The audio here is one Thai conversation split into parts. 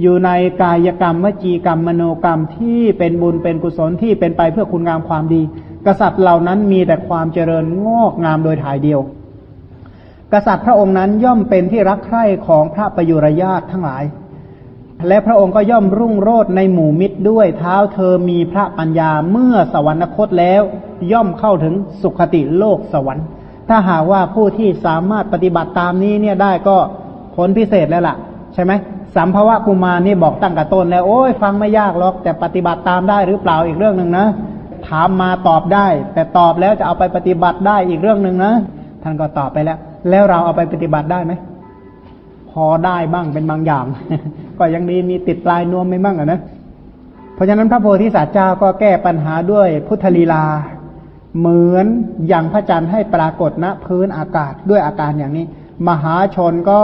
อยู่ในกายกรรมวจีกรรมมโนกรรมที่เป็นบุญเป็นกุศลที่เป็นไปเพื่อคุณงามความดี กษัตริย์เหล่านั้นมีแต่ความเจริญงอกงามโดยถ่ายเดียว กษัตริย์พระองค์นั้นย่อมเป็นที่รักใคร่ของพระประยุรญาติทั้งหลาย และพระองค์ก็ย่อมรุ่งโรจน์ในหมู่มิตรด้วยเท้าเธอมีพระปัญญาเมื่อสวรรคตแล้ว ย่อมเข้าถึงสุขติโลกสวรรค์ ถ้าหากว่าผู้ที่สามารถปฏิบัติตามนี้เนี่ยได้ก็ผลพิเศษแล้วล่ะ ใช่ไหม สัมภวะกุมารนี่บอกตั้งกระต้นแล้ว โอ้ยฟังไม่ยากหรอก แต่ปฏิบัติตามได้หรือเปล่าอีกเรื่องหนึ่งนะ ถามมาตอบได้ แต่ตอบแล้วจะเอาไปปฏิบัติได้อีกเรื่องหนึ่งนะ ท่านก็ตอบไปแล้ว แล้วเราเอาไปปฏิบัติได้ไหมพอได้บ้างเป็นบางอย่าง ก็ยังดีมีติดปลายนวมไม่บ้างอะนะเพราะฉะนั้นพระโพธิสัตว์เจ้าก็แก้ปัญหาด้วยพุทธลีลา เหมือนอย่างพระจันทร์ให้ปรากฏณพื้นอากาศด้วยอาการอย่างนี้ มหาชนก็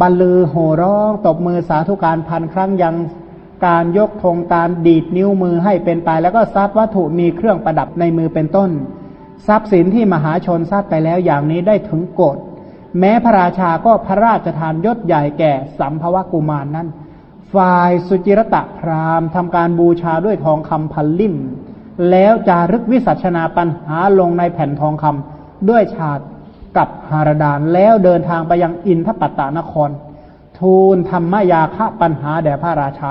บรรลือโห่ร้องตบมือสาธุการพันครั้งยังการยกธงการดีดนิ้วมือให้เป็นไป แล้วก็ทรัพย์วัตถุมีเครื่องประดับในมือเป็นต้น ทรัพย์สินที่มหาชนทราบไปแล้วอย่างนี้ได้ถึงโกรธแม้พระราชาก็พระราชทานยศใหญ่แก่สัมภวกุมารนนั้น ฝ่ายสุจิรตะพราหมณ์ทำการบูชาด้วยทองคำพันลิ่ม แล้วจารึกวิสัชนาปัญหาลงในแผ่นทองคำด้วยฉาด กับหารดานแล้วเดินทางไปยังอินทปัตตานคร ทูลธรรมยาคะปัญหาแด่พระราชา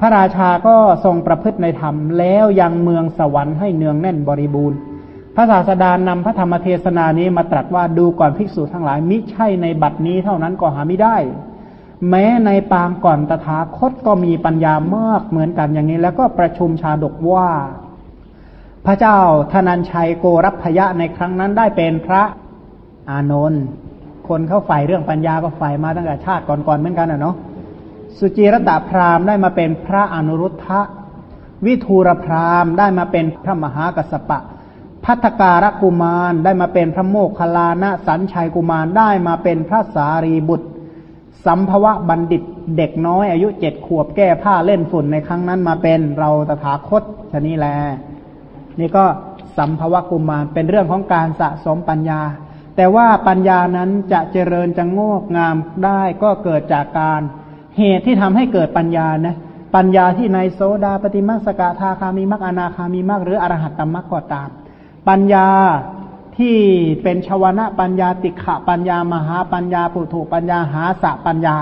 พระราชาก็ทรงประพฤติในธรรม แล้วยังเมืองสวรรค์ให้เนืองแน่นบริบูรณ์ พระศาสดานำพระธรรมเทศนานี้มาตรัสว่าดูก่อนภิกษุทั้งหลายมิใช่ในบัดนี้เท่านั้นก็หาไม่ได้ แม้ในปางก่อนตถาคตก็มีปัญญามากเหมือนกันอย่างนี้ แล้วก็ประชุมชาดกว่า พระเจ้าธนัญชัยโกรัพยะในครั้งนั้นได้เป็นพระ อานนท์คนเข้าฝ่ายเรื่องปัญญาก็ฝ่ายมาตั้งแต่ชาติก่อนๆเหมือนกันอะเนาะสุจีรตาพราหมณ์ได้มาเป็นพระอนุรุทธะวิทูรพราหมณ์ได้มาเป็นพระมหากัสปะ พัฒการกุมารได้มาเป็นพระโมคคัลลานะสัญชัยกุมารได้มาเป็นพระสารีบุตร สัมภวะบัณฑิตเด็กน้อยอายุเจ็ดขวบแก้ผ้าเล่นฝุ่นในครั้งนั้นมาเป็นเราตถาคตชนี้แล นี่ก็สัมภวะกุมารเป็นเรื่องของการสะสมปัญญา แต่ว่าปัญญานั้นจะเจริญจะงอกงามได้ก็เกิดจากการ เหตุที่ทำให้เกิดปัญญานะปัญญาที่ในโสดาปฏิมักสกทาคามีมักอนาคามีมักหรืออรหัตตมักก็ตาม ปัญญาที่เป็นชวนะปัญญาติขะปัญญามหาปัญญาปุถุปัญญาหาสะปัญญา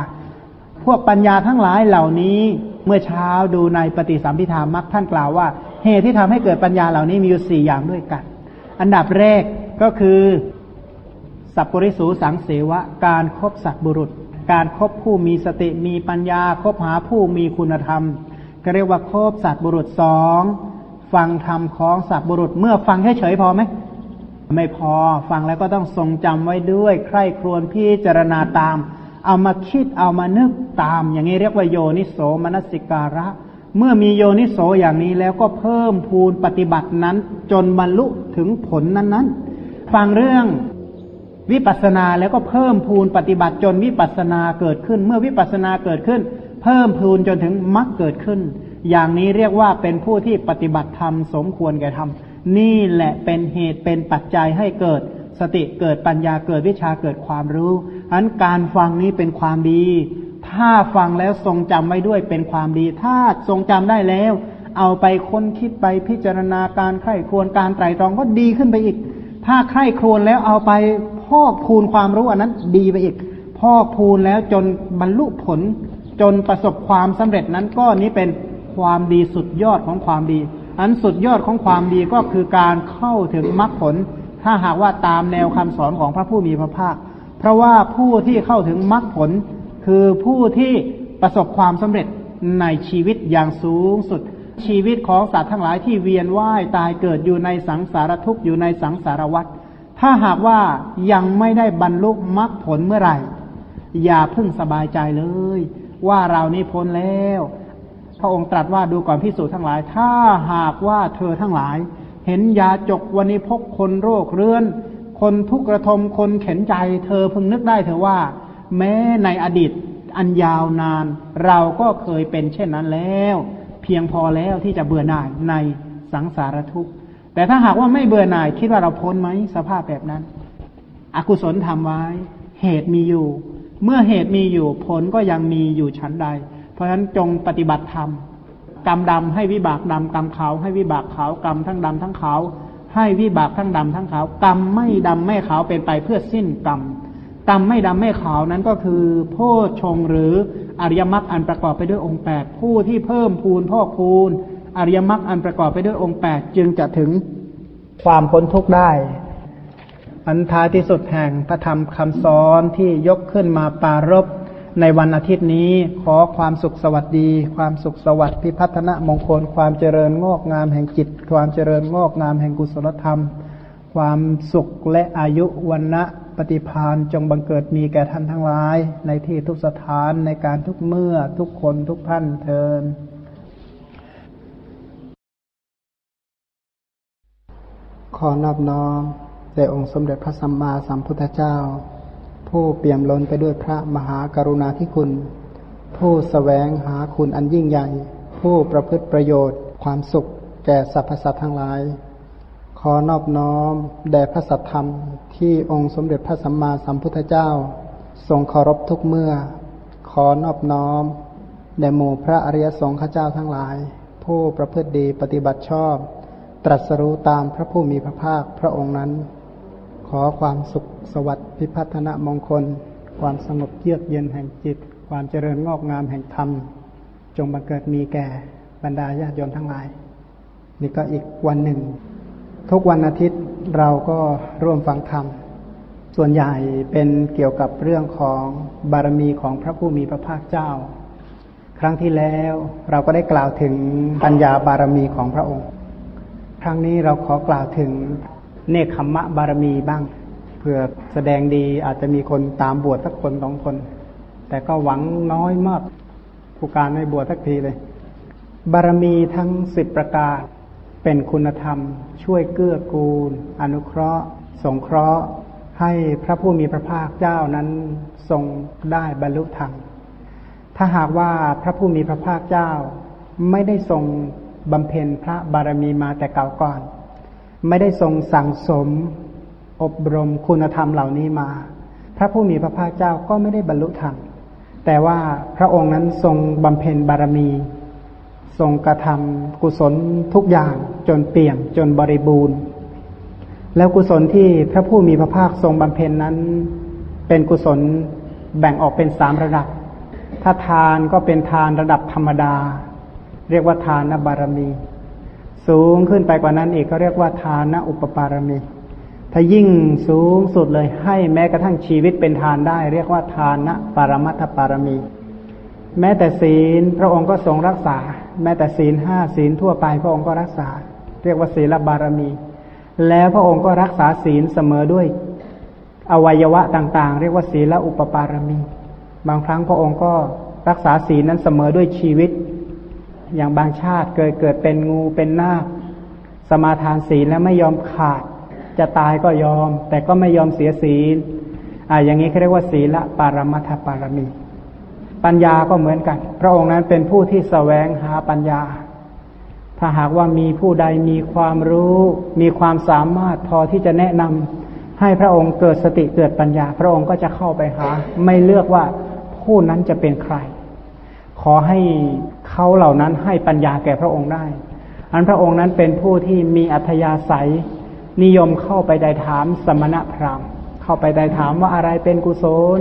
พวกปัญญาทั้งหลายเหล่านี้เมื่อเช้าดูในปฏิสัมพิธามักท่านกล่าวว่า เหตุที่ทำให้เกิดปัญญาเหล่านี้มีอยู่สี่อย่างด้วยกัน อันดับแรกก็คือ สัพปริสูสังเสวะ การครบสัตบุรุษ การครบผู้มีสติมีปัญญาคบหาผู้มีคุณธรรม ก็เรียกว่าครบสัตบุรุษสองฟังธรรมของสัตบุรุษ เมื่อฟังเฉยๆพอไหมไม่พอฟังแล้วก็ต้องทรงจำไว้ด้วย ใคร่ครวญพิจารณาตาม เอามาคิดเอามานึกตาม อย่างนี้เรียกว่าโยนิโสมนสิการะ เมื่อมีโยนิโสอย่างนี้แล้วก็เพิ่มพูนปฏิบัตินั้น จนบรรลุถึงผลนั้นๆ ฟังเรื่อง วิปัสนาแล้วก็เพิ่มพูนปฏิบัติจนวิปัสนาเกิดขึ้น เมื่อวิปัสนาเกิดขึ้น เพิ่มพูนจนถึงมรรคเกิดขึ้น อย่างนี้เรียกว่าเป็นผู้ที่ปฏิบัติธรรมสมควรแก่ธรรมนี่แหละเป็นเหตุเป็นปัจจัยให้เกิดสติเกิดปัญญาเกิดวิชาเกิดความรู้อันการฟังนี้เป็นความดี ถ้าฟังแล้วทรงจำไว้ด้วยเป็นความดี ถ้าทรงจำได้แล้ว เอาไปค้นคิดไปพิจารณาการไข้ควรการไตรตรองก็ดีขึ้นไปอีก ถ้าใคร่ควญแล้วเอาไป พอกพูนความรู้อันนั้นดีไปอีก พอกพูนแล้วจนบรรลุผล จนประสบความสำเร็จนั้นก็นี้เป็นความดีสุดยอดของความดี อันสุดยอดของความดีก็คือการเข้าถึงมรรคผล ถ้าหากว่าตามแนวคำสอนของพระผู้มีพระภาค เพราะว่าผู้ที่เข้าถึงมรรคผล คือผู้ที่ประสบความสำเร็จในชีวิตอย่างสูงสุด ชีวิตของสัตว์ทั้งหลายที่เวียนว่ายตายเกิดอยู่ในสังสารทุกข์อยู่ในสังสารวัฏ ถ้าหากว่ายังไม่ได้บรรลุมรรคผลเมื่อไหร่ อย่าเพิ่งสบายใจเลย ว่าเรานี้พ้นแล้ว พระองค์ตรัสว่าดูก่อนพิสูจน์ทั้งหลาย ถ้าหากว่าเธอทั้งหลาย เห็นยาจกวันนี้พกคนโรคเรื้อน คนทุกข์ระทมคนเข็นใจ เธอพึงนึกได้เถอว่า แม้ในอดีตอันยาวนาน เราก็เคยเป็นเช่นนั้นแล้ว เพียงพอแล้วที่จะเบื่อหน่ายในสังสารทุกข์ แต่ถ้าหากว่าไม่เบื่อหน่ายคิดว่าเราพ้นไหมสภาพแบบนั้น อกุศลทำไว้ เหตุมีอยู่ เมื่อเหตุมีอยู่ผลก็ยังมีอยู่ชั้นใด เพราะฉะนั้นจงปฏิบัติธรรมกรรมดำให้วิบากดำกรรมขาวให้วิบากขาวกรรมทั้งดำทั้งขาวให้วิบากทั้งดำทั้งขาวกรรมไม่ดำไม่ขาวเป็นไปเพื่อสิ้นกรรมกรรมไม่ดำไม่ขาวนั้นก็คือโพชงหรืออริยมรรคอันประกอบไปด้วยองค์แปดผู้ที่เพิ่มพูนพอกพูน อริยมรรคอันประกอบไปด้วยองค์แปดจึงจะถึงความพ้นทุกข์ได้อันท้ายที่สุดแห่งพระธรรมคำสอนที่ยกขึ้นมาปารบในวันอาทิตย์นี้ขอความสุขสวัสดี ความสุขสวัสดิ์พิพัฒนมงคล ความเจริญงอกงามแห่งจิต ความเจริญงอกงามแห่งกุศลธรรม ความสุขและอายุวันนะปฏิพานจงบังเกิดมีแก่ท่านทั้งหลาย ในที่ทุกสถานในการทุกเมื่อทุกคนทุกท่านเทิน ขอนอบน้อมแด่องค์สมเด็จพระสัมมาสัมพุทธเจ้า ผู้เปี่ยมล้นไปด้วยพระมหากรุณาธิคุณ ผู้สแสวงหาคุณอันยิ่งใหญ่ ผู้ประพฤติประโยชน์ ความสุข แก่สรรพสัตว์ทั้งหลาย ขอนอบน้อมแด่พระสัทธรรม ที่องค์สมเด็จพระสัมมาสัมพุทธเจ้า ทรงเคารพทุกเมื่อ ขอนอบน้อมแด่หมู่พระอริยสงฆ์ข้าเจ้าทั้งหลาย ผู้ประพฤติดีปฏิบัติชอบ ตรัสรู้ตามพระผู้มีพระภาคพระองค์นั้น ขอความสุขสวัสดิ์พิพัฒนมงคล ความสงบเยือกเย็นแห่งจิต ความเจริญงอกงามแห่งธรรม จงบังเกิดมีแก่บรรดาญาติโยมทั้งหลาย นี่ก็อีกวันหนึ่ง ทุกวันอาทิตย์เราก็ร่วมฟังธรรม ส่วนใหญ่เป็นเกี่ยวกับเรื่องของบารมีของพระผู้มีพระภาคเจ้า ครั้งที่แล้วเราก็ได้กล่าวถึงปัญญาบารมีของพระองค์ ครั้งนี้เราขอกล่าวถึงเนคขมมะบารมีบ้าง เพื่อแสดงดีอาจจะมีคนตามบวชสักคนสองคน แต่ก็หวังน้อยมากผู้การไม่บวชสักทีเลย บารมีทั้งสิบประการเป็นคุณธรรม ช่วยเกื้อกูล อนุเคราะห์ สงเคราะห์ ให้พระผู้มีพระภาคเจ้านั้นทรงได้บรรลุธรรมถ้าหากว่าพระผู้มีพระภาคเจ้าไม่ได้ทรง บำเพ็ญพระบารมีมาแต่เก่าก่อน ไม่ได้ทรงสั่งสม อบรมคุณธรรมเหล่านี้มา พระผู้มีพระภาคเจ้าก็ไม่ได้บรรลุธรรม แต่ว่าพระองค์นั้นทรงบำเพ็ญบารมี ทรงกระทำกุศลทุกอย่างจนเปี่ยมจนบริบูรณ์ แล้วกุศลที่พระผู้มีพระภาคทรงบำเพ็ญนั้น เป็นกุศลแบ่งออกเป็นสามระดับ ถ้าทานก็เป็นทานระดับธรรมดา เรียกว่าทานบารมี สูงขึ้นไปกว่านั้นอีกก็เรียกว่าทานอุปปารมี ถ้ายิ่งสูงสุดเลยให้แม้กระทั่งชีวิตเป็นทานได้ เรียกว่าทานปารมัตถปารมี แม้แต่ศีลพระองค์ก็ทรงรักษา แม้แต่ศีลห้าศีลทั่วไปพระองค์ก็รักษา เรียกว่าศีลบารมี แล้วพระองค์ก็รักษาศีลเสมอด้วย อวัยวะต่างๆ เรียกว่าศีลอุปปารมี บางครั้งพระองค์ก็รักษาศีลนั้นเสมอด้วยชีวิต อย่างบางชาติเกิดเกิดเป็นงูเป็นนาคสมาทานศีลแล้วไม่ยอมขาด จะตายก็ยอม แต่ก็ไม่ยอมเสียศีลอ่าอย่างนี้เขาเรียกว่าศีละปารมัตถปารมี ปัญญาก็เหมือนกัน พระองค์นั้นเป็นผู้ที่สแสวงหาปัญญา ถ้าหากว่ามีผู้ใดมีความรู้ มีความสามารถพอที่จะแนะนำให้พระองค์เกิดสติเกิดปัญญา พระองค์ก็จะเข้าไปหา ไม่เลือกว่าผู้นั้นจะเป็นใคร ขอให้เขาเหล่านั้นให้ปัญญาแก่พระองค์ได้ อันพระองค์นั้นเป็นผู้ที่มีอัธยาศัย นิยมเข้าไปได้ถามสมณพราหมณ์ เข้าไปได้ถามว่าอะไรเป็นกุศล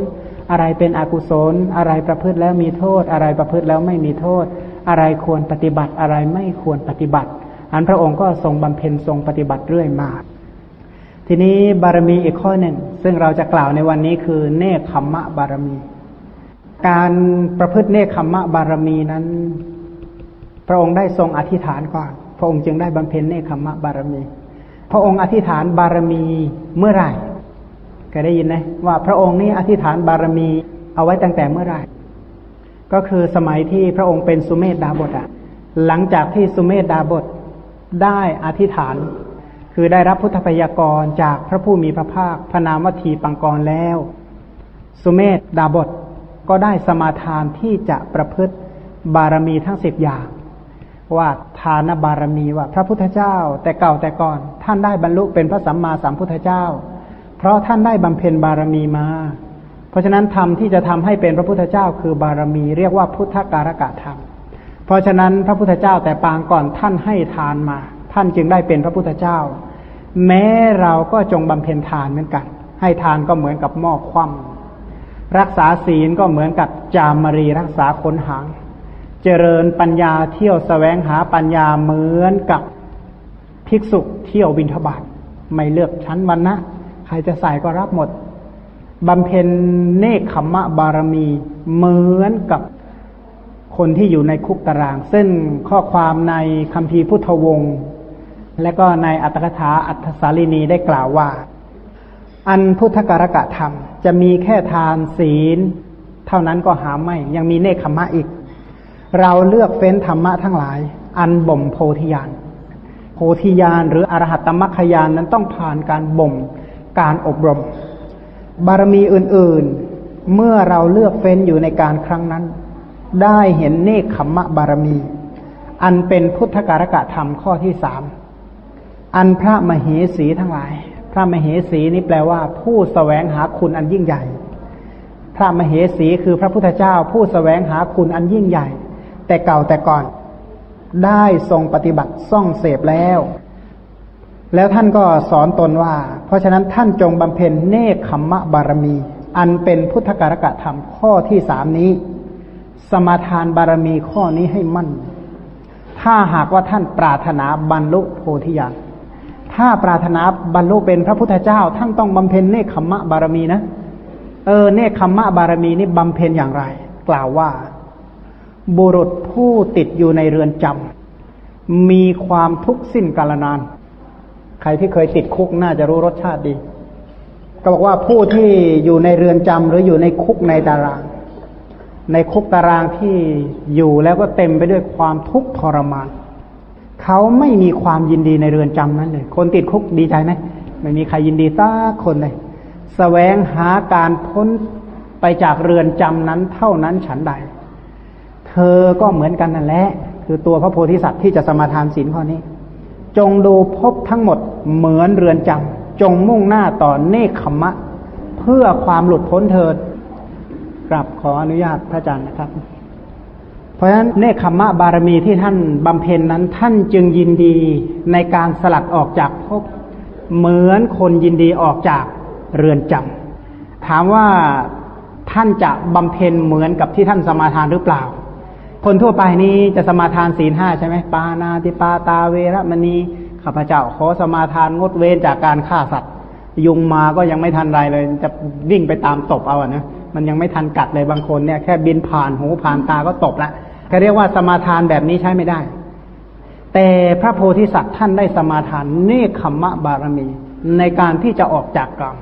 อะไรเป็นอกุศล อะไรประพฤติแล้วมีโทษ อะไรประพฤติแล้วไม่มีโทษ อะไรควรปฏิบัติอะไรไม่ควรปฏิบัติ อันพระองค์ก็ทรงบำเพ็ญทรงปฏิบัติเรื่อยมาทีนี้บารมีอีกข้อหนึ่ง ซึ่งเราจะกล่าวในวันนี้คือเนคขมมะบารมี การประพฤติเนคขมมะบารมีนั้น พระองค์ได้ทรงอธิษฐานก่อน พระองค์จึงได้บำเพ็ญเนคขมมะบารมี พระองค์อธิษฐานบารมีเมื่อไหร่เคยได้ยินไหมว่าพระองค์นี้อธิษฐานบารมีเอาไว้ตั้งแต่เมื่อไหร่ ก็คือสมัยที่พระองค์เป็นสุเมธดาบทอะหลังจากที่สุเมธดาบทได้อธิษฐาน คือได้รับพุทธพยากรจากพระผู้มีพระภาคพระนามวัตถีปังกรแล้ว สุเมธดาบท ก็ได้สมาทานที่จะประพฤติบารมีทั้งสิบอย่างว่าทานบารมีว่า พระพุทธเจ้าแต่เก่าแต่ก่อน ท่านได้บรรลุเป็นพระสัมมาสัมพุทธเจ้า เพราะท่านได้บำเพ็ญบารมีมา เพราะฉะนั้นธรรมที่จะทำให้เป็นพระพุทธเจ้าคือบารมีเรียกว่าพุทธการกะธรรม เพราะฉะนั้นพระพุทธเจ้าแต่ปางก่อนท่านให้ทานมา ท่านจึงได้เป็นพระพุทธเจ้า แม้เราก็จงบำเพ็ญทานเหมือนกัน ให้ทานก็เหมือนกับหม้อคว่ำ รักษาศีลก็เหมือนกับจามรีรักษาขนหาง เจริญปัญญาเที่ยวสแสวงหาปัญญาเหมือนกับภิกษุเที่ยวบินทบาทไม่เลือกชั้นวันนะใครจะใส่ก็รับหมดบำเพ็ญเนคขมะบารมีเหมือนกับคนที่อยู่ในคุกตาราง ซึ่งข้อความในคำพีพุทธวงศ์และก็ในอัตถกถาอัตถสาลีนีได้กล่าวว่า อันพุทธการกะธรรม จะมีแค่ทานศีล เท่านั้นก็หาไม่ ยังมีเนคขมะอีก เราเลือกเฟ้นธรรมะทั้งหลาย อันบ่มโพธิญาณโพธิญาณหรืออรหัตตมัคคยานนั้นต้องผ่านการบ่มการอบรม บารมีอื่นๆ เมื่อเราเลือกเฟ้นอยู่ในการครั้งนั้น ได้เห็นเนคขมมะบารมี อันเป็นพุทธการกะธรรมข้อที่สามอันพระมเหสีทั้งหลาย พระมเหสีนี้แปลว่า ผู้สแสวงหาคุณอันยิ่งใหญ่ พระมเหสีคือพระพุทธเจ้า ผู้สแสวงหาคุณอันยิ่งใหญ่ แต่เก่าแต่ก่อน ได้ทรงปฏิบัติซ่องเสพแล้ว แล้วท่านก็สอนตนว่า เพราะฉะนั้นท่านจงบำเพ็ญเนคขมมะบารมี อันเป็นพุทธการกะธรรมข้อที่สามนี้ สมาทานบารมีข้อนี้ให้มั่น ถ้าหากว่าท่านปรารถนาบรรลุโพธิญาณ ถ้าปรารถนาบรรลุเป็นพระพุทธเจ้า ท่านต้องบำเพ็ญเนคขมมะบารมีนะ เออ เนคขมมะบารมีนี่บำเพ็ญอย่างไร กล่าวว่า บุรุษผู้ติดอยู่ในเรือนจำมีความทุกข์สิ้นกาลนาน ใครที่เคยติดคุกน่าจะรู้รสชาติดี ก็บอกว่าผู้ที่อยู่ในเรือนจำหรืออยู่ในคุกในตาราง ในคุกตารางที่อยู่แล้วก็เต็มไปด้วยความทุกข์ทรมาน เขาไม่มีความยินดีในเรือนจำนั้นเลย คนติดคุกดีใจไหมไม่มีใครยินดีสักคนเลยสแสวงหาการพ้นไปจากเรือนจำนั้นเท่านั้นฉันใด เธอก็เหมือนกันนั่นแหละ คือตัวพระโพธิสัตว์ที่จะสมาทานศีลข้อนี้ จงดูพบทั้งหมดเหมือนเรือนจำจงมุ่งหน้าต่อเนคขมะ เพื่อความหลุดพ้นเถิดกลับขออนุญาตพระอาจารย์นะครับ ราะฉะนั้นเนคขมะบารมีที่ท่านบำเพ็ญนั้นท่านจึงยินดีในการสลัดออกจากภพเหมือนคนยินดีออกจากเรือนจำถามว่าท่านจะบำเพ็ญเหมือนกับที่ท่านสมาทานหรือเปล่า คนทั่วไปนี้จะสมาทานศีลห้าใช่ไหมปานาติปาตาเวรมณีข้าพเจ้าขอสมาทานงดเว้นจากการฆ่าสัตว์ ยุงมาก็ยังไม่ทันไรเลย จะวิ่งไปตามตบเอาอะนะมันยังไม่ทันกัดเลยบางคนเนี่ยแค่บินผ่านหูผ่านตาก็ตบละ เขาเรียกว่าสมาทานแบบนี้ใช้ไม่ได้ แต่พระโพธิสัตว์ท่านได้สมาทานเนคขมะบารมีในการที่จะออกจากกรรม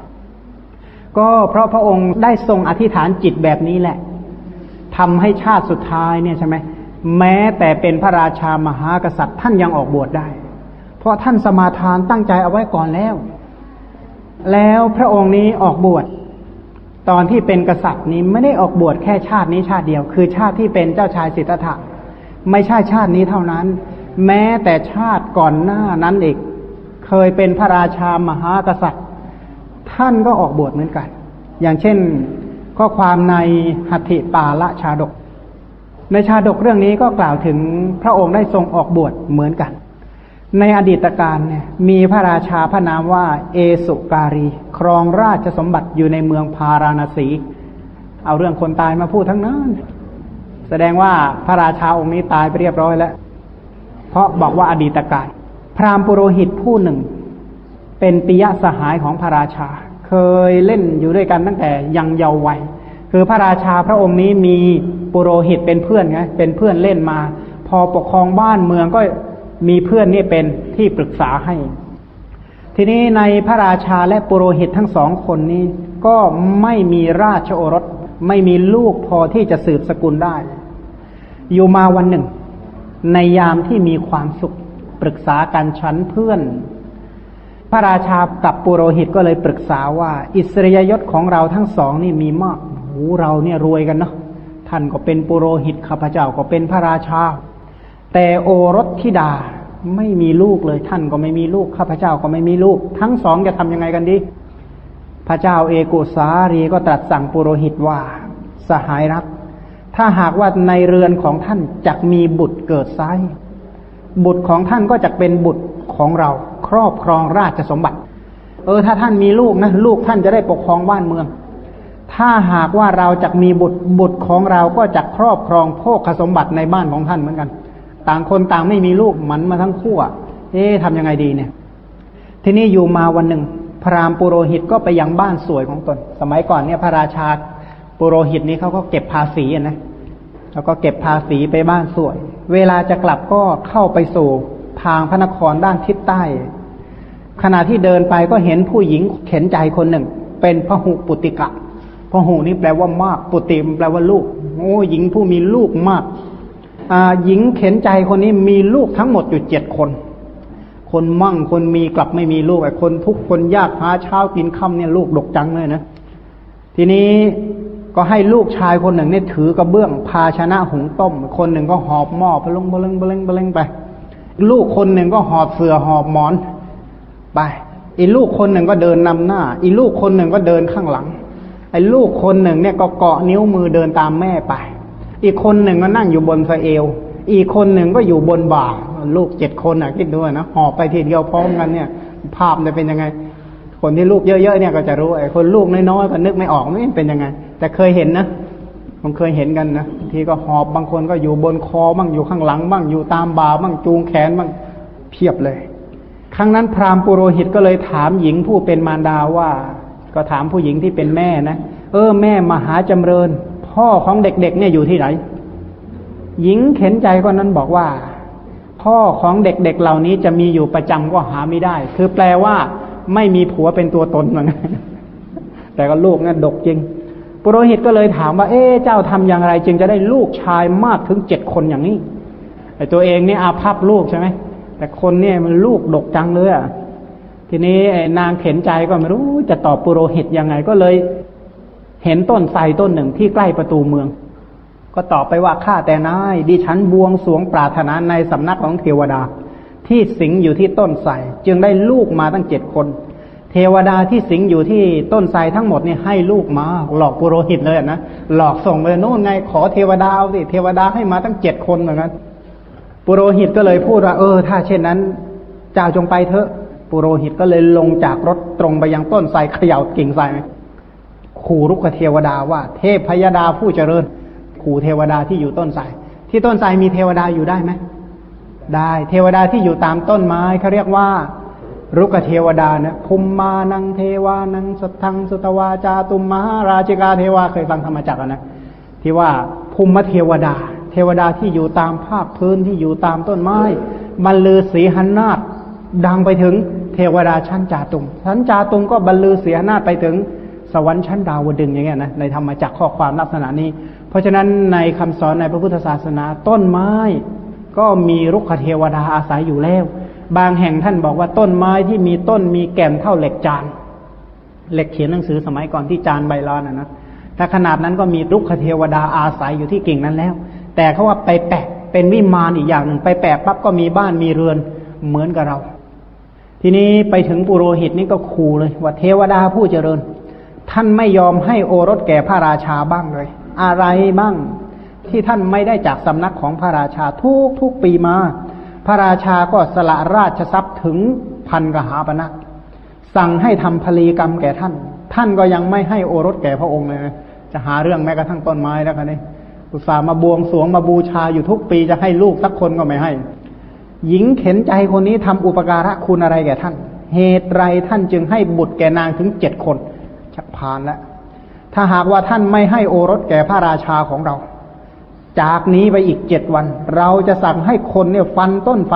ก็เพราะพระองค์ได้ทรงอธิษฐานจิตแบบนี้แหละทำให้ชาติสุดท้ายเนี่ยใช่ไหมแม้แต่เป็นพระราชามหากษัตริย์ท่านยังออกบวชได้ เพราะท่านสมาทานตั้งใจเอาไว้ก่อนแล้ว แล้วพระองค์นี้ออกบวช ตอนที่เป็นกษัตริย์นี้ไม่ได้ออกบวชแค่ชาตินี้ชาติเดียว คือชาติที่เป็นเจ้าชายสิทธัตถะไม่ใช่ชาตินี้เท่านั้น แม้แต่ชาติก่อนหน้านั้นเองเคยเป็นพระราชามหากษัตริย์ ท่านก็ออกบวชเหมือนกัน อย่างเช่นข้อความในหัตถิปาละชาดก ในชาดกเรื่องนี้ก็กล่าวถึงพระองค์ได้ทรงออกบวชเหมือนกัน ในอดีตการเนี่ยมีพระราชาพระนามว่า เอสุการี ครองราชสมบัติอยู่ในเมืองพาราณสี เอาเรื่องคนตายมาพูดทั้งนั้น แสดงว่าพระราชาองค์นี้ตายไปเรียบร้อยแล้ว เพราะบอกว่าอดีตการพราหมณ์ปุโรหิตผู้หนึ่ง เป็นปิยสหายของพระราชา เคยเล่นอยู่ด้วยกันตั้งแต่ยังเยาว์วัยคือพระราชาพระองค์นี้มีปุโรหิตเป็นเพื่อนไงเป็นเพื่อนเล่นมา พอปกครองบ้านเมืองก็มีเพื่อนนี่เป็นที่ปรึกษาให้ ทีนี้ในพระราชาและปุโรหิตทั้งสองคนนี้ ก็ไม่มีราชโอรส ไม่มีลูกพอที่จะสืบสกุลได้ อยู่มาวันหนึ่ง ในยามที่มีความสุขปรึกษากันชั้นเพื่อน พระราชากับปุโรหิตก็เลยปรึกษาว่า อิสริยยศของเราทั้งสองนี่มีมากโอ้เราเนี่ยรวยกันเนาะท่านก็เป็นปุโรหิตข้าพเจ้าก็เป็นพระราชา แต่โอรสธิดา ไม่มีลูกเลยท่านก็ไม่มีลูกข้าพเจ้าก็ไม่มีลูก ทั้งสองจะทํำยังไงกันดี พระเจ้าเอกุสารีก็ตรัสสั่งปุโรหิตว่า สหายรัก ถ้าหากว่าในเรือนของท่านจักมีบุตรเกิดไซบุตรของท่านก็จะเป็นบุตรของเรา ครอบครองราชสมบัติ เออ ถ้าท่านมีลูกนะลูกท่านจะได้ปกครองบ้านเมือง ถ้าหากว่าเราจะมีบุตรบุตรของเราก็จะครอบครองโภคสมบัติในบ้านของท่านเหมือนกัน ต่างคนต่างไม่มีลูกมันมาทั้งคู่อะเอ๊ะทำยังไงดีเนี่ย ทีนี้อยู่มาวันหนึ่ง พราหมณ์ปุโรหิตก็ไปยังบ้านสวยของตน สมัยก่อนเนี่ยพระราชาปุโรหิตนี้เขาก็เก็บภาษีนะแล้วก็เก็บภาษีไปบ้านสวย เวลาจะกลับก็เข้าไปสู่ทางพระนครด้านทิศใต้ ขณะที่เดินไปก็เห็นผู้หญิงเข็นใจคนหนึ่ง เป็นพหุปุติกะพหุนี่แปลว่ามาก ปุติมแปลว่าลูก โอ้หญิงผู้มีลูกมาก หญิงเข็นใจคนนี้มีลูกทั้งหมดอยู่เจ็ดคน คนมั่งคนมีกลับไม่มีลูกไอ้คนทุกคนยากหาเช้ากินค่ำเนี่ยลูกดกจังเลยนะทีนี้ก็ให้ลูกชายคนหนึ่งเนี่ยถือกระเบื้องภาชนะหุงต้ม คนหนึ่งก็หอบหม้อพลงพลงพลงพลงไป ลูกคนหนึ่งก็หอบเสือหอบหมอนไปอีลูกคนหนึ่งก็เดินนำหน้า อีลูกคนหนึ่งก็เดินข้างหลังไอ้ลูกคนหนึ่งเนี่ยก็เกาะนิ้วมือเดินตามแม่ไป อีกคนหนึ่งก็นั่งอยู่บนสะเอว อีกคนหนึ่งก็อยู่บนบ่า ลูกเจ็ดคนอะคิดดูนะหอบไปทีเดียวพร้อมกันเนี่ย ภาพจะเป็นยังไง คนที่ลูกเยอะๆเนี่ยก็จะรู้ไอ้คนลูกน้อยๆก็นึกไม่ออกไม่เป็นยังไง แต่เคยเห็นนะผมเคยเห็นกันนะทีก็หอบบางคนก็อยู่บนคอบ้างอยู่ข้างหลังบ้างอยู่ตามบ่าบ้างจูงแขนบ้างเพียบเลย ครั้งนั้นพราหมณ์ปุโรหิตก็เลยถามหญิงผู้เป็นมารดาว่า ก็ถามผู้หญิงที่เป็นแม่นะเออแม่มหาจำเริญ พ่อของเด็กๆเนี่ยอยู่ที่ไหน หญิงเข็นใจคนนั้นบอกว่า พ่อของเด็กๆเหล่านี้จะมีอยู่ประจำก็หาไม่ได้ คือแปลว่า ไม่มีผัวเป็นตัวตนเหมือนกันแต่ก็ลูกนั่นดกจริงปุโรหิตก็เลยถามว่า เอ๊เจ้าทำอย่างไร จึงจะได้ลูกชายมากถึงเจ็ดคนอย่างนี้ไอ้ตัวเองเนี่ยอาภัพลูกใช่ไหมแต่คนเนี่ยมันลูกดกจังเลยอะทีนี้นางเข็นใจก็ไม่รู้จะตอบปุโรหิตยังไง ก็เลย เห็นต้นไทรต้นหนึ่งที่ใกล้ประตูเมือง ก็ตอบไปว่าข้าแต่นายดิฉันบวงสวงปรารถนาในสำนักของเทวดา ที่สิงอยู่ที่ต้นไทรจึงได้ลูกมาตั้งเจ็ดคน เทวดาที่สิงอยู่ที่ต้นไทรทั้งหมดนี่ให้ลูกมาหลอกปุโรหิตเลยนะหลอกส่งไปโน่นไงขอเทวดาเอาสิเทวดาให้มาตั้งเจ็ดคนเหมือนกันปุโรหิตก็เลยพูดว่าเออ ถ้าเช่นนั้นเจ้าจงไปเถอะปุโรหิตก็เลยลงจากรถตรงไปยังต้นไทรเขย่ากิ่งไทร ขู่รุกเทวดาว่า เทพพยดาผู้เจริญ ขู่เทวดาที่อยู่ต้นไทรที่ต้นไทรมีเทวดาอยู่ได้ไหมได้เทวดาที่อยู่ตามต้นไม้เขาเรียกว่า รุกเทวดานะภูมมานังเทวานังสัทธังสุตวาจาตุมมหาราชิกาเทวาเคยฟังธรรมจักรนะที่ว่าภูมิเทวดา เทวดาที่อยู่ตามภาคพื้นที่อยู่ตามต้นไม้บรรลือสีหันนาฏดังไปถึงเทวดาชั้นจาตุงชั้นจาตุงก็บรรลือเสียนาฏไปถึง สวรรค์ชั้นดาวดึงอย่างเงี้ยนะในธรรมจักข้อความลักษณะนี้ เพราะฉะนั้นในคำสอนในพระพุทธศาสนาต้นไม้ ก็มีรุกขเทวดาอาศัยอยู่แล้ว บางแห่งท่านบอกว่าต้นไม้ที่มีต้นมีแก่นเท่าเหล็กจานเหล็กเขียนหนังสือสมัยก่อนที่จานใบลานนะนะถ้าขนาดนั้นก็มีรุกขเทวดาอาศัยอยู่ที่กิ่งนั้นแล้ว แต่เขาว่าไปแปะเป็นวิมานอีกอย่างหนึ่งไปแปะปั๊บก็มีบ้านมีเรือนเหมือนกับเรา ทีนี้ไปถึงปุโรหิตนี่ก็ขู่เลยว่าเทวดาผู้เจริญ ท่านไม่ยอมให้โอรสแก่พระราชาบ้างเลย อะไรบ้างที่ท่านไม่ได้จากสำนักของพระราชาทุกทุกปีมา พระราชาก็สละราชทรัพย์ถึงพันกหาปณะสั่งให้ทำพลีกรรมแก่ท่าน ท่านก็ยังไม่ให้โอรสแก่พระองค์เลยจะหาเรื่องแม้กระทั่งต้นไม้แล้วกันนี่อุตส่าห์มาบวงสวงมาบูชาอยู่ทุกปีจะให้ลูกสักคนก็ไม่ให้ หญิงเข็นใจคนนี้ทำอุปการะคุณอะไรแก่ท่าน เหตุไรท่านจึงให้บุตรแก่นางถึงเจ็ดคน ชักพานแล้วถ้าหากว่าท่านไม่ให้โอรสแก่พระราชาของเรา จากนี้ไปอีกเจ็ดวัน เราจะสั่งให้คนเนี่ยฟันต้นไฟ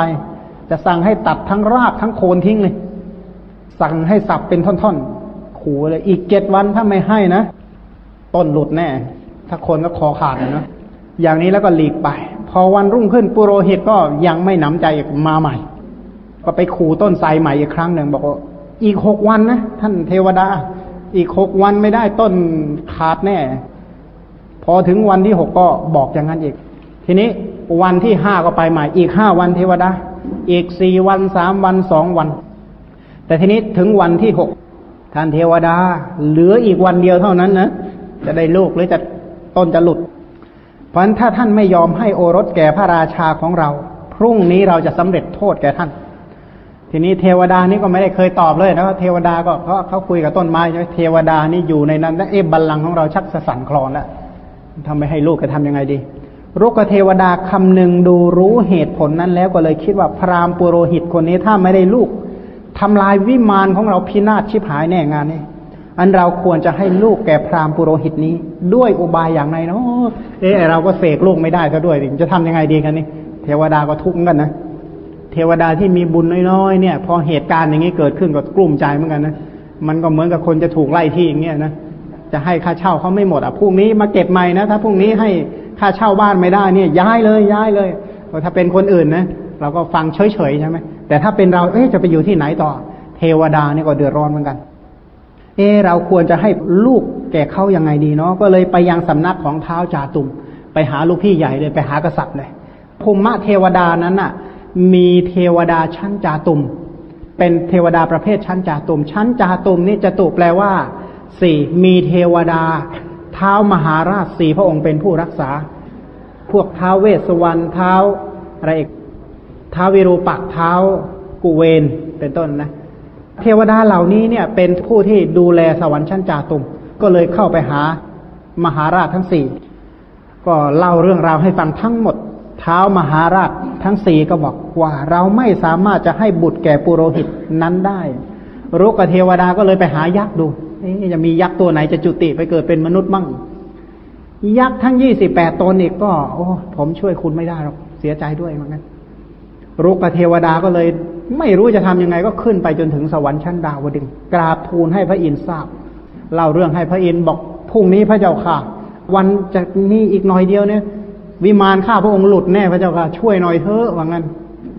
จะสั่งให้ตัดทั้งรากทั้งโคนทิ้งเลย สั่งให้สับเป็นท่อนๆขู่เลยอีกเจ็ดวันถ้าไม่ให้นะ ต้นหลุดแน่ ถ้าคนก็คอขาดนะ อย่างนี้แล้วก็หลีกไป พอวันรุ่งขึ้นปุโรหิตก็ยังไม่หนำใจมาใหม่ ก็ไปขู่ต้นไทรใหม่อีกครั้งหนึ่งบอกว่าอีกหกวันนะท่านเทวดา อีกหกวันไม่ได้ต้นขาดแน่ พอถึงวันที่หกก็บอกอย่างนั้นอีก ทีนี้วันที่ห้าก็ไปใหม่อีกห้าวันเทวดาอีกสี่วันสามวันสองวัน แต่ทีนี้ถึงวันที่หกท่านเทวดา เหลืออีกวันเดียวเท่านั้นนะจะได้ลูกหรือจะต้นจะหลุด เพราะฉะนั้นถ้าท่านไม่ยอมให้โอรสแก่พระราชาของเรา พรุ่งนี้เราจะสำเร็จโทษแก่ท่าน ทีนี้เทวดานี่ก็ไม่ได้เคยตอบเลยนะว่าเทวดาก็เขาเขาคุยกับต้นไม้ใช่ไหมเทวดานี่อยู่ในนั้นเอ๊ะบัลลังก์ของเราชักสะสั่นคลอนแล้วทำไมให้ลูกจะทำยังไงดีรุกเทวดาคำหนึ่งดูรู้เหตุผลนั้นแล้วก็เลยคิดว่าพราหมณ์ปุโรหิตคนนี้ถ้าไม่ได้ลูกทำลายวิมานของเราพินาศชิบหายแน่งานนี้อันเราควรจะให้ลูกแก่พราหมณ์ปุโรหิตนี้ ด้วยอุบายอย่างไรเนาะเออเราก็เสกลูกไม่ได้ซะด้วยจะทำยังไงดีกันนี่เทวดาก็ทุกข์กันนะ เทวดาที่มีบุญน้อยๆเนี่ย พอเหตุการณ์อย่างนี้เกิดขึ้นก็กลุ้มใจเหมือนกันนะมันก็เหมือนกับคนจะถูกไล่ที่อย่างเงี้ยนะจะให้ค่าเช่าเขาไม่หมดอะพรุ่งนี้มาเก็บใหม่นะถ้าพรุ่งนี้ให้ค่าเช่าบ้านไม่ได้เนี่ย ย้ายเลยย้ายเลยถ้าเป็นคนอื่นนะเราก็ฟังเฉยๆใช่ไหมแต่ถ้าเป็นเราเอ๊ะจะไปอยู่ที่ไหนต่อ เทวดานี่ก็เดือดร้อนเหมือนกัน เออเราควรจะให้ลูกแก่เขายังไงดีเนาะก็เลยไปยังสำนักของเท้าจาตุมไปหาลูกพี่ใหญ่เลยไปหากษัตริย์เลยภูมิเทวดานั้นอะ มีเทวดาชั้นจาตุม เป็นเทวดาประเภทชั้นจาตุม ชั้นจาตุมนี่จะตุแปลว่าสี่มีเทวดาเท้ามหาราชสี่พระองค์เป็นผู้รักษา พวกเท้าเวสวรรณเท้าอะไรอีกท้าวิรูปักเท้ากุเวนเป็นต้นนะ เทวดาเหล่านี้เนี่ย เป็นผู้ที่ดูแลสวรรค์ชั้นจาตุม ก็เลยเข้าไปหามหาราชทั้งสี่ก็เล่าเรื่องราวให้ฟังทั้งหมด ท้ามหาราชทั้งสี่ก็บอกว่า เราไม่สามารถจะให้บุตรแก่ปุโรหิตนั้นได้รุกเทวดาก็เลยไปหายักษ์ดูนี่จะมียักษ์ตัวไหนจะจุติไปเกิดเป็นมนุษย์มั่ง ยักษ์ทั้งยี่สิบแปดตนอีกก็ โอ้ผมช่วยคุณไม่ได้หรอกเสียใจด้วยเหมือนกันรุกเทวดาก็เลย ไม่รู้จะทํำยังไงก็ขึ้นไปจนถึงสวรรค์ชั้นดาวดึงกราบทูลให้พระอินทร์ทราบเล่าเรื่องให้พระอินทร์บอกพรุ่งนี้พระเจ้าค่ะ วันจะนี่อีกหน่อยเดียวเนี่ย วิมานข้าพระองค์หลุดแน่พระเจ้าค่ะช่วยหน่อยเถอะว่างั้น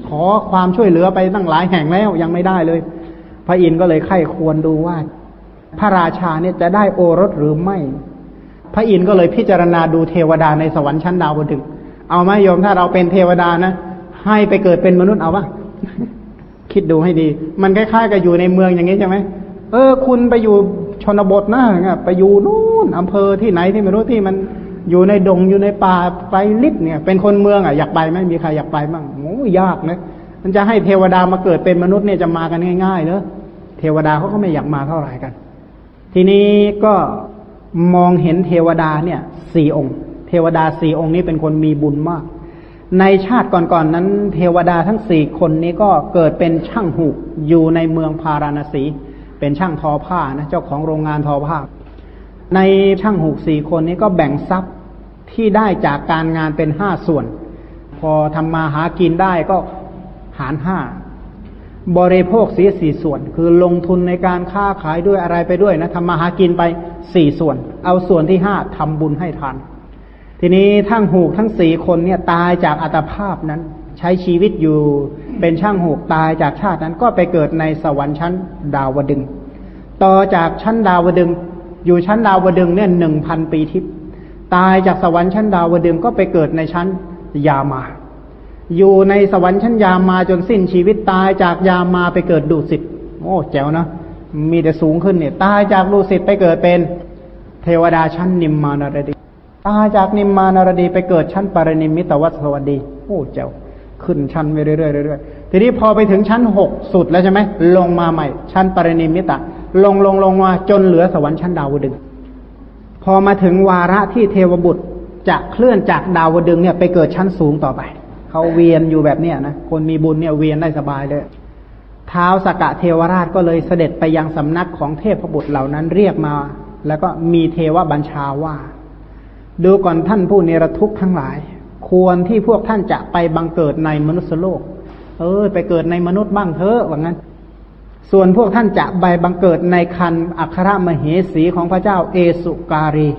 ขอความช่วยเหลือไปตั้งหลายแห่งแล้วยังไม่ได้เลย พระอินทร์ก็เลยไข้ควรดูว่า พระราชาเนี่ยจะได้โอรสหรือไม่ พระอินทร์ก็เลยพิจารณาดูเทวดาในสวรรค์ชั้นดาวดึงเอาไหมโยมถ้าเราเป็นเทวดานะ ให้ไปเกิดเป็นมนุษย์เอาปะคิดดูให้ดี มันคล้ายๆกับอยู่ในเมืองอย่างนี้ใช่ไหมเออ คุณไปอยู่ชนบทนะไปอยู่นู่นอำเภอที่ไหนที่ไม่รู้ที่มัน อยู่ในดงอยู่ในป่าไปลิบเนี่ย เป็นคนเมืองอะอยากไปไหมมีใครอยากไปบ้างโอ้ยากนะมันจะให้เทวดามาเกิดเป็นมนุษย์เนี่ยจะมากันง่ายๆเนอะเทวดาเขาก็ไม่อยากมาเท่าไหร่กัน ทีนี้ก็มองเห็นเทวดาเนี่ยสี่องค์ เทวดาสี่องค์นี้เป็นคนมีบุญมาก ในชาติก่อนๆนนั้น เทวดาทั้งสี่คนนี้ก็เกิดเป็นช่างหูกอยู่ในเมืองพาราณสี เป็นช่างทอผ้านะเจ้าของโรงงานทอผ้า ในช่างหูกสี่คนนี้ก็แบ่งทรัพย์ที่ได้จากการงานเป็นห้าส่วน พอทำมาหากินได้ก็หารห้าบริโภคเสียสี่ส่วน คือลงทุนในการค้าขายด้วยอะไรไปด้วยนะทำมาหากินไปสี่ส่วน เอาส่วนที่ห้าทำบุญให้ทาน ทีนี้ทั้งหูกทั้งสี่คนเนี่ยตายจากอัตภาพนั้น ใช้ชีวิตอยู่เป็นช่างหูกตายจากชาตินั้นก็ไปเกิดในสวรรค์ชั้นดาวดึง ต่อจากชั้นดาวดึง อยู่ชั้นดาวดึงเนี่ยหนึ่งพันปีทิพย์ตายจากสวรรค์ชั้นดาวดึงก็ไปเกิดในชั้นยามา อยู่ในสวรรค์ชั้นยามาจนสิ้นชีวิตตายจากยามาไปเกิดดุสิตโอ้แจ๋วนะมีแต่สูงขึ้นเนี่ย ตายจากดุสิตไปเกิดเป็นเทวดาชั้นนิมมานารดีตายจากนิมมานารดีไปเกิดชั้นปารณิมิตวัสวัสดีโอ้เจ๋วขึ้นชั้นไปเรื่อยๆเรื่อยๆทีนี้พอไปถึงชั้นหกสุดแล้วใช่ไหมลงมาใหม่ ชั้นปารณิมิตะ ลงลงลงมาจนเหลือสวรรค์ชั้นดาวดึง พอมาถึงวาระที่เทวบุตรจะเคลื่อนจากดาวดึงเนี่ยไปเกิดชั้นสูงต่อไป เขาเวียนอยู่แบบเนี้ยนะคนมีบุญเนี่ยเวียนได้สบายเลยเท้าสกะเทวราชก็เลยเสด็จไปยังสำนักของเทพบุตรเหล่านั้นเรียกมา แล้วก็มีเทวบัญชาว่า ดูก่อนท่านผู้เนรทุกข์ทั้งหลาย ควรที่พวกท่านจะไปบังเกิดในมนุษยโลก เออไปเกิดในมนุษย์บ้างเถอะว่างั้น ส่วนพวกท่านจะไปบังเกิดในคันอัครมเหสีของพระเจ้าเอสุการี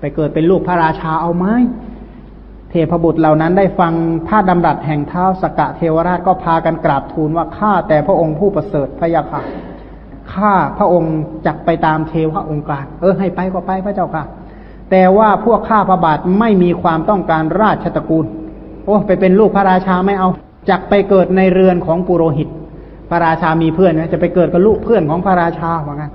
ไปเกิดเป็นลูกพระราชาเอาไหมเทพบุตรเหล่านั้นได้ฟังพระดำรัสแห่งเท้าสกะเทวราชก็พากันกราบทูลว่าข้าแต่พระองค์ผู้ประเสริฐพระยาค่ะข้าพระองค์จักไปตามเทวะองค์การ เออให้ไปก็ไปพระเจ้าค่ะ แต่ว่าพวกข้าพระบาทไม่มีความต้องการราชตระกูล โอ้ไปเป็นลูกพระราชาไม่เอาจักไปเกิดในเรือนของปุโรหิต พระราชามีเพื่อนนะจะไปเกิดกับลูกเพื่อนของพระราชาว่างั้น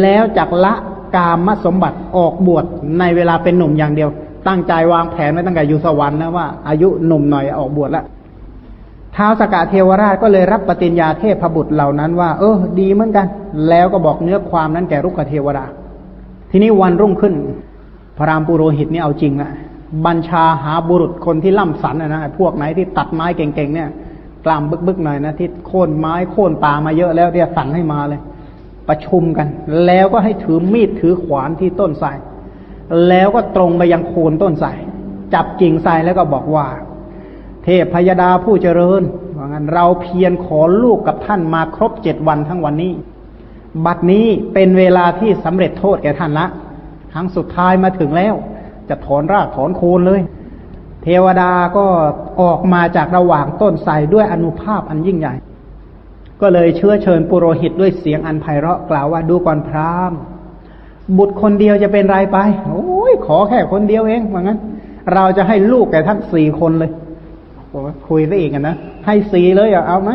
แล้วจักละกามสมบัติออกบวชในเวลาเป็นหนุ่มอย่างเดียว ตั้งใจวางแผนไว้ตั้งแต่อยู่สวรรค์นะว่าอายุหนุ่มหน่อยออกบวชแล้วท้าวสกะเทวราชก็เลยรับปฏิญญาเทพบุตรเหล่านั้นว่า เออ ดีเหมือนกัน แล้วก็บอกเนื้อความนั้นแก่รุกขเทวดาทีนี้วันรุ่งขึ้น พระรามปุโรหิตนี่เอาจริงละบัญชาหาบุรุษคนที่ล่ำสันนะนะพวกไหนที่ตัดไม้เก่งๆเนี่ย กล้ามบึกๆหน่อยนะที่โค่นไม้โค่นป่ามาเยอะแล้วเดี๋ยสั่งให้มาเลย ประชุมกัน แล้วก็ให้ถือมีดถือขวานที่ต้นไทรแล้วก็ตรงไปยังโคนต้นไทรจับกิ่งไทรแล้วก็บอกว่า เทพพยดาผู้เจริญว่างั้นเราเพียรขอลูกกับท่านมาครบเจ็ดวันทั้งวันนี้ บัดนี้เป็นเวลาที่สำเร็จโทษแก่ท่านละ ครั้งสุดท้ายมาถึงแล้ว จะถอนรากถอนโคนเลย เทวดาก็ออกมาจากระหว่างต้นไทรด้วยอนุภาพอันยิ่งใหญ่ ก็เลยเชื้อเชิญปุโรหิตด้วยเสียงอันไพเราะกล่าวว่าดูก่อนพราหมณ์บุตรคนเดียวจะเป็นไรไป โอ้ยขอแค่คนเดียวเองว่างั้น เราจะให้ลูกแก่ท่านสี่คนเลยบอกว่าคุยซะอีกนะ ให้สีเลยอะเอาไหม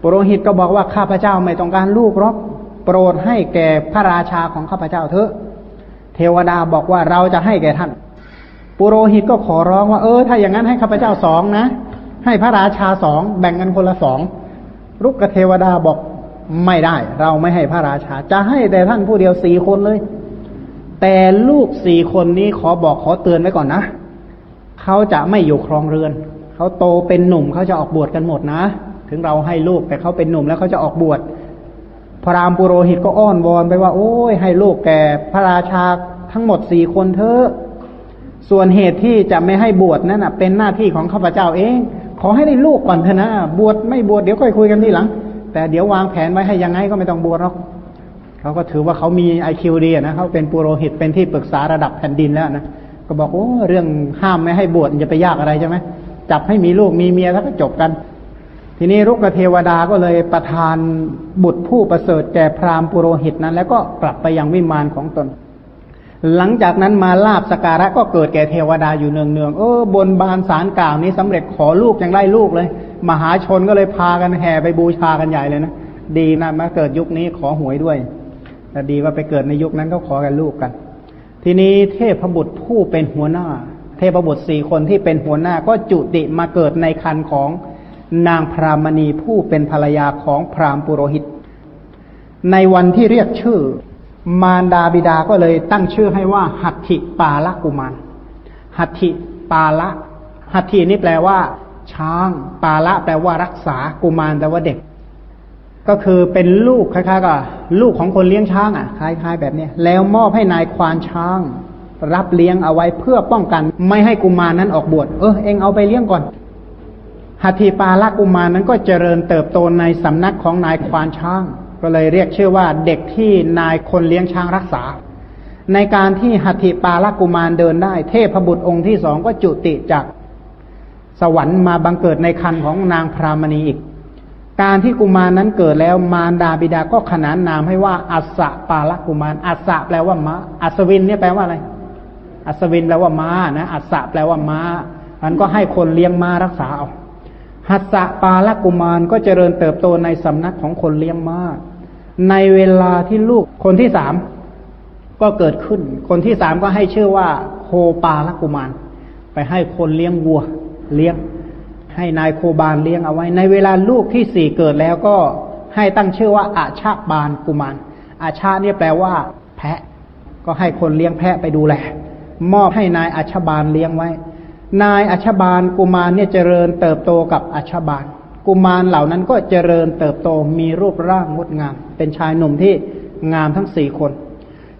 ปุโรหิตก็บอกว่าข้าพเจ้าไม่ต้องการลูกรอกโปรดให้แก่พระราชาของข้าพเจ้าเถอะ เทวดาบอกว่าเราจะให้แก่ท่าน ปุโรหิตก็ขอร้องว่าเออถ้าอย่างนั้นให้ข้าพเจ้าสองนะ ให้พระราชาสองแบ่งกันคนละสองรุกเทวดาบอกไม่ได้ เราไม่ให้พระราชา จะให้แต่ท่านผู้เดียวสี่คนเลย แต่ลูกสี่คนนี้ขอบอกขอเตือนไว้ก่อนนะเขาจะไม่อยู่ครองเรือนเขาโตเป็นหนุ่มเขาจะออกบวชกันหมดนะ ถึงเราให้ลูกแต่เขาเป็นหนุ่มแล้วเขาจะออกบวชพระรามปุโรหิตก็อ้อนวอนไปว่า โอ้ยให้ลูกแก่พระราชาทั้งหมดสี่คนเถอะ ส่วนเหตุที่จะไม่ให้บวชนั่นนะเป็นหน้าที่ของข้าพเจ้าเองขอให้ได้ลูกก่อนเถอะนะบวชไม่บวชเดี๋ยวค่อยคุยกันทีหลัง แต่เดี๋ยววางแผนไว้ให้ยังไงก็ไม่ต้องบวชหรอกเขาก็ถือว่าเขามีไอคิวดีนะเขาเป็นปุโรหิตเป็นที่ปรึกษาระดับแผ่นดินแล้วนะก็บอกโอ้เรื่องห้ามไม่ให้บวชจะไปยากอะไรใช่ไหมจับให้มีลูกมีเมียแล้วก็จบกัน ทีนี้รุกเทวดาก็เลยประทานบุตรผู้ประเสริฐแก่พราหมณ์ปุโรหิตนั้น แล้วก็กลับไปยังวิมานของตน หลังจากนั้นมาลาบสการะก็เกิดแก่เทวดาอยู่เนืองเนืองเออบนบานสารกล่าวนี้สำเร็จขอลูกยังได้ลูกเลย มหาชนก็เลยพากันแห่ไปบูชากันใหญ่เลยนะดีนะมาเกิดยุคนี้ขอหวยด้วยแต่ดีว่าไปเกิดในยุคนั้นก็ขอกันลูกกัน ทีนี้เทพบุตรผู้เป็นหัวหน้า เทพบุตรสี่คนที่เป็นหัวหน้าก็จุติมาเกิดในคันของนางพรามณีผู้เป็นภรรยาของพรามปุโรหิต ในวันที่เรียกชื่อ มารดาบิดาก็เลยตั้งชื่อให้ว่า หัตถิปาละกุมาร หัตถิปาละ หัตถินี่แปลว่า ช้าง ปาละแปลว่ารักษา กุมารแปลว่าเด็ก ก็คือเป็นลูกคล้ายๆกับลูกของคนเลี้ยงช้างอะ คล้ายๆ แบบนี้ แล้วมอบให้นายควานช้าง รับเลี้ยงเอาไว้เพื่อป้องกัน ไม่ให้กุมารนั้นออกบวช เออ เองเอาไปเลี้ยงก่อน หัตถีปาละกุมารนั้นก็เจริญเติบโตในสำนักของนายควานช้าง ก็เลยเรียกชื่อว่าเด็กที่นายคนเลี้ยงช้างรักษา ในการที่หัตถีปาลกุมารเดินได้ เทพบุตรองค์ที่สองก็จุติจากสวรรค์มาบังเกิดในคันของนางพรามณีอีก การที่กุมารนั้นเกิดแล้วมารดาบิดาก็ขนานนามให้ว่าอัสสะปาลกุมาร อัสสะแปลว่าม้าอัศวินเนี่ยแปลว่าอะไร อัศวินแปลว่าม้านะอัศะแปลว่าม้ามันก็ให้คนเลี้ยงม้ารักษาเอาหัสสะปาลกุมารก็เจริญเติบโตในสำนักของคนเลี้ยงม้า ในเวลาที่ลูกคนที่สามก็เกิดขึ้น คนที่สามก็ให้ชื่อว่าโคปาลกุมาร ไปให้คนเลี้ยงวัวเลี้ยง ให้นายโคบาลเลี้ยงเอาไว้ ในเวลาลูกที่สี่เกิดแล้วก็ให้ตั้งชื่อว่าอาชาบาลกุมาร อาชาเนี่ยแปลว่า แพะ ก็ให้คนเลี้ยงแพะไปดูแล มอบให้นายอัชาบาลเลี้ยงไว้ นายอัชาบาลกุมารเนี่ยเจริญเติบโตกับอัชาบาล กุมารเหล่านั้นก็เจริญเติบโตมีรูปร่างงดงาม เป็นชายหนุ่มที่งามทั้งสี่คน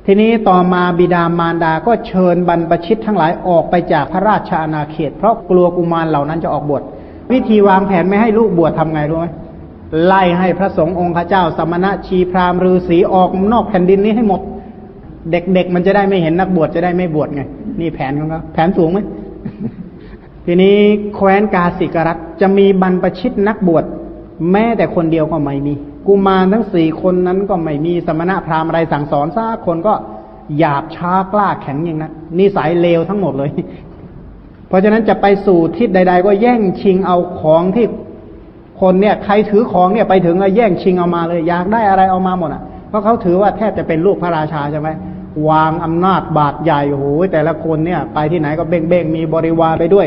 ทีนี้ต่อมาบิดามารดาก็เชิญบรรพชิตทั้งหลายออกไปจากพระราชอาณาเขต เพราะกลัวกุมารเหล่านั้นจะออกบวชวิธีวางแผนไม่ให้ลูกบวชทำไงรู้ไหมไล่ให้พระสงฆ์องค์พระเจ้า สมณะชีพราหมณ์ฤาษีออกนอกแผ่นดินนี้ให้หมด เด็กๆมันจะได้ไม่เห็นนักบวชจะได้ไม่บวชไง นี่แผนของเขาแผนสูงไหม ทีนี้แคว้นกาสิกรัตจะมีบรรพชิตนักบวชแม้แต่คนเดียวก็ไม่มี กุมารทั้งสี่คนนั้นก็ไม่มีสมณะพราหมณ์อะไรสั่งสอนซะคนก็หยาบช้ากล้าแข็งอย่างนั้นนิสัยเลวทั้งหมดเลย เพราะฉะนั้นจะไปสู่ทิศใด ๆ ก็แย่งชิงเอาของที่คนเนี่ย ใครถือของเนี่ยไปถึงก็แย่งชิงเอามาเลย อยากได้อะไรเอามาหมดอะเพราะเขาถือว่าแทบจะเป็นลูกพระราชาใช่ไหมวางอำนาจบาดใหญ่โอ้โหแต่ละคนเนี่ย ไปที่ไหนก็เบ่งเบ่งมีบริวารไปด้วย